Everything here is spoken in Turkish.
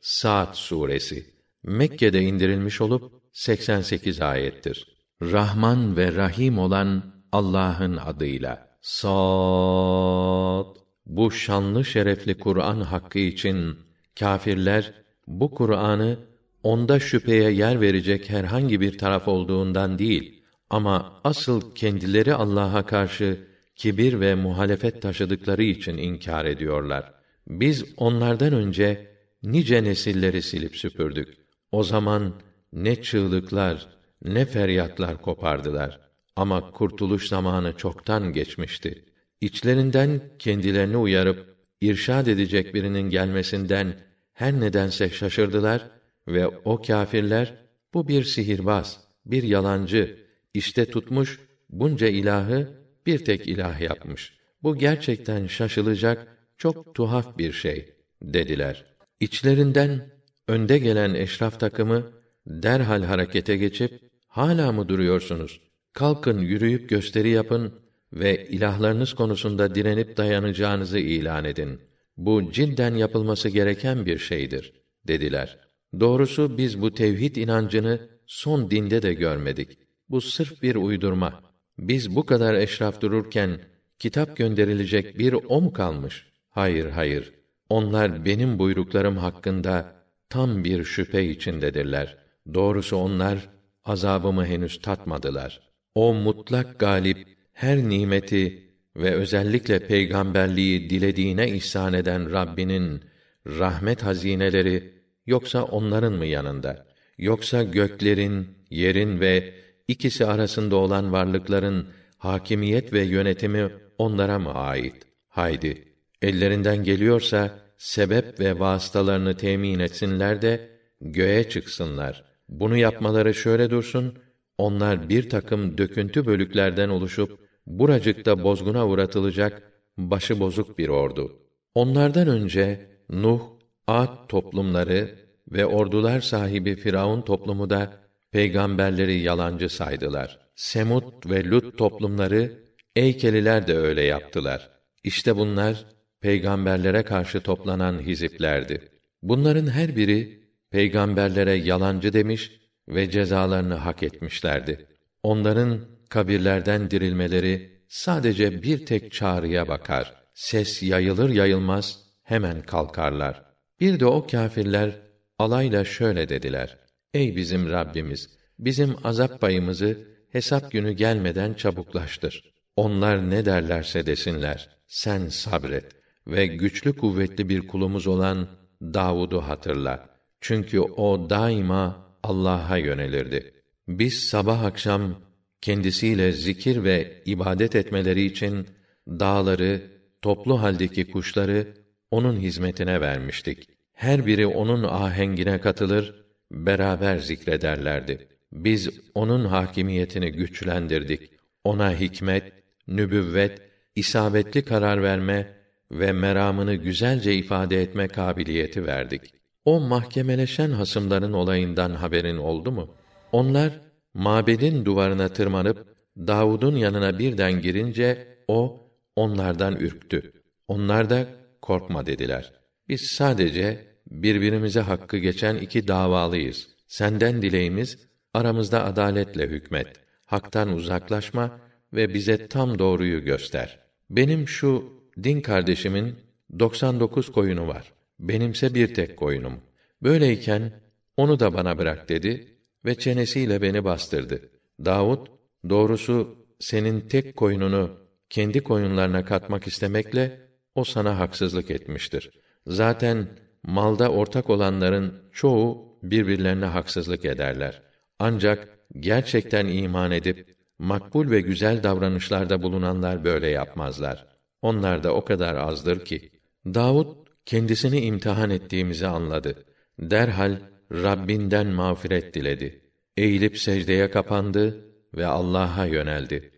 Saat suresi Mekke'de indirilmiş olup 88 ayettir. Rahman ve Rahim olan Allah'ın adıyla. Sad Bu şanlı şerefli Kur'an hakkı için kâfirler bu Kur'an'ı onda şüpheye yer verecek herhangi bir taraf olduğundan değil ama asıl kendileri Allah'a karşı kibir ve muhalefet taşıdıkları için inkar ediyorlar. Biz onlardan önce nice nesilleri silip süpürdük. O zaman ne çığlıklar, ne feryatlar kopardılar. Ama kurtuluş zamanı çoktan geçmişti. İçlerinden kendilerini uyarıp irşad edecek birinin gelmesinden her nedense şaşırdılar ve o kâfirler bu bir sihirbaz, bir yalancı, işte tutmuş bunca ilahı bir tek ilah yapmış. Bu gerçekten şaşılacak çok tuhaf bir şey dediler. İçlerinden önde gelen eşraf takımı derhal harekete geçip hala mı duruyorsunuz? Kalkın yürüyüp gösteri yapın ve ilahlarınız konusunda direnip dayanacağınızı ilan edin. Bu cidden yapılması gereken bir şeydir dediler. Doğrusu biz bu tevhid inancını son dinde de görmedik. Bu sırf bir uydurma. Biz bu kadar eşraf dururken kitap gönderilecek bir o mu kalmış? Hayır, hayır. Onlar benim buyruklarım hakkında tam bir şüphe içindedirler. Doğrusu onlar azabımı henüz tatmadılar. O mutlak galip her nimeti ve özellikle peygamberliği dilediğine ihsan eden Rabbinin rahmet hazineleri yoksa onların mı yanında? Yoksa göklerin, yerin ve ikisi arasında olan varlıkların hakimiyet ve yönetimi onlara mı ait? Haydi, ellerinden geliyorsa sebep ve vasıtalarını temin etsinler de göğe çıksınlar. Bunu yapmaları şöyle dursun, onlar bir takım döküntü bölüklerden oluşup buracıkta bozguna uğratılacak başı bozuk bir ordu. Onlardan önce Nuh, Ad toplumları ve ordular sahibi Firavun toplumu da peygamberleri yalancı saydılar. Semud ve Lut toplumları Eykeliler de öyle yaptılar. İşte bunlar peygamberlere karşı toplanan hiziplerdi. Bunların her biri peygamberlere yalancı demiş ve cezalarını hak etmişlerdi. Onların kabirlerden dirilmeleri sadece bir tek çağrıya bakar. Ses yayılır yayılmaz hemen kalkarlar. Bir de o kâfirler alayla şöyle dediler: Ey bizim Rabbimiz, bizim azap payımızı hesap günü gelmeden çabuklaştır. Onlar ne derlerse desinler, sen sabret ve güçlü kuvvetli bir kulumuz olan Davud'u hatırla. Çünkü o daima Allah'a yönelirdi. Biz sabah akşam kendisiyle zikir ve ibadet etmeleri için dağları, toplu haldeki kuşları onun hizmetine vermiştik. Her biri onun ahengine katılır, beraber zikrederlerdi. Biz onun hakimiyetini güçlendirdik. Ona hikmet, nübüvvet, isabetli karar verme ve meramını güzelce ifade etme kabiliyeti verdik. O mahkemeleşen hasımların olayından haberin oldu mu? Onlar mabedin duvarına tırmanıp Davud'un yanına birden girince o onlardan ürktü. Onlar da korkma dediler. Biz sadece birbirimize hakkı geçen iki davalıyız. Senden dileğimiz aramızda adaletle hükmet. Haktan uzaklaşma ve bize tam doğruyu göster. Benim şu din kardeşimin 99 koyunu var. Benimse bir tek koyunum. Böyleyken onu da bana bırak dedi ve çenesiyle beni bastırdı. Davud, doğrusu senin tek koyununu kendi koyunlarına katmak istemekle o sana haksızlık etmiştir. Zaten malda ortak olanların çoğu birbirlerine haksızlık ederler. Ancak gerçekten iman edip makbul ve güzel davranışlarda bulunanlar böyle yapmazlar. Onlar da o kadar azdır ki Davud kendisini imtihan ettiğimizi anladı. Derhal Rabbinden mağfiret diledi. Eğilip secdeye kapandı ve Allah'a yöneldi.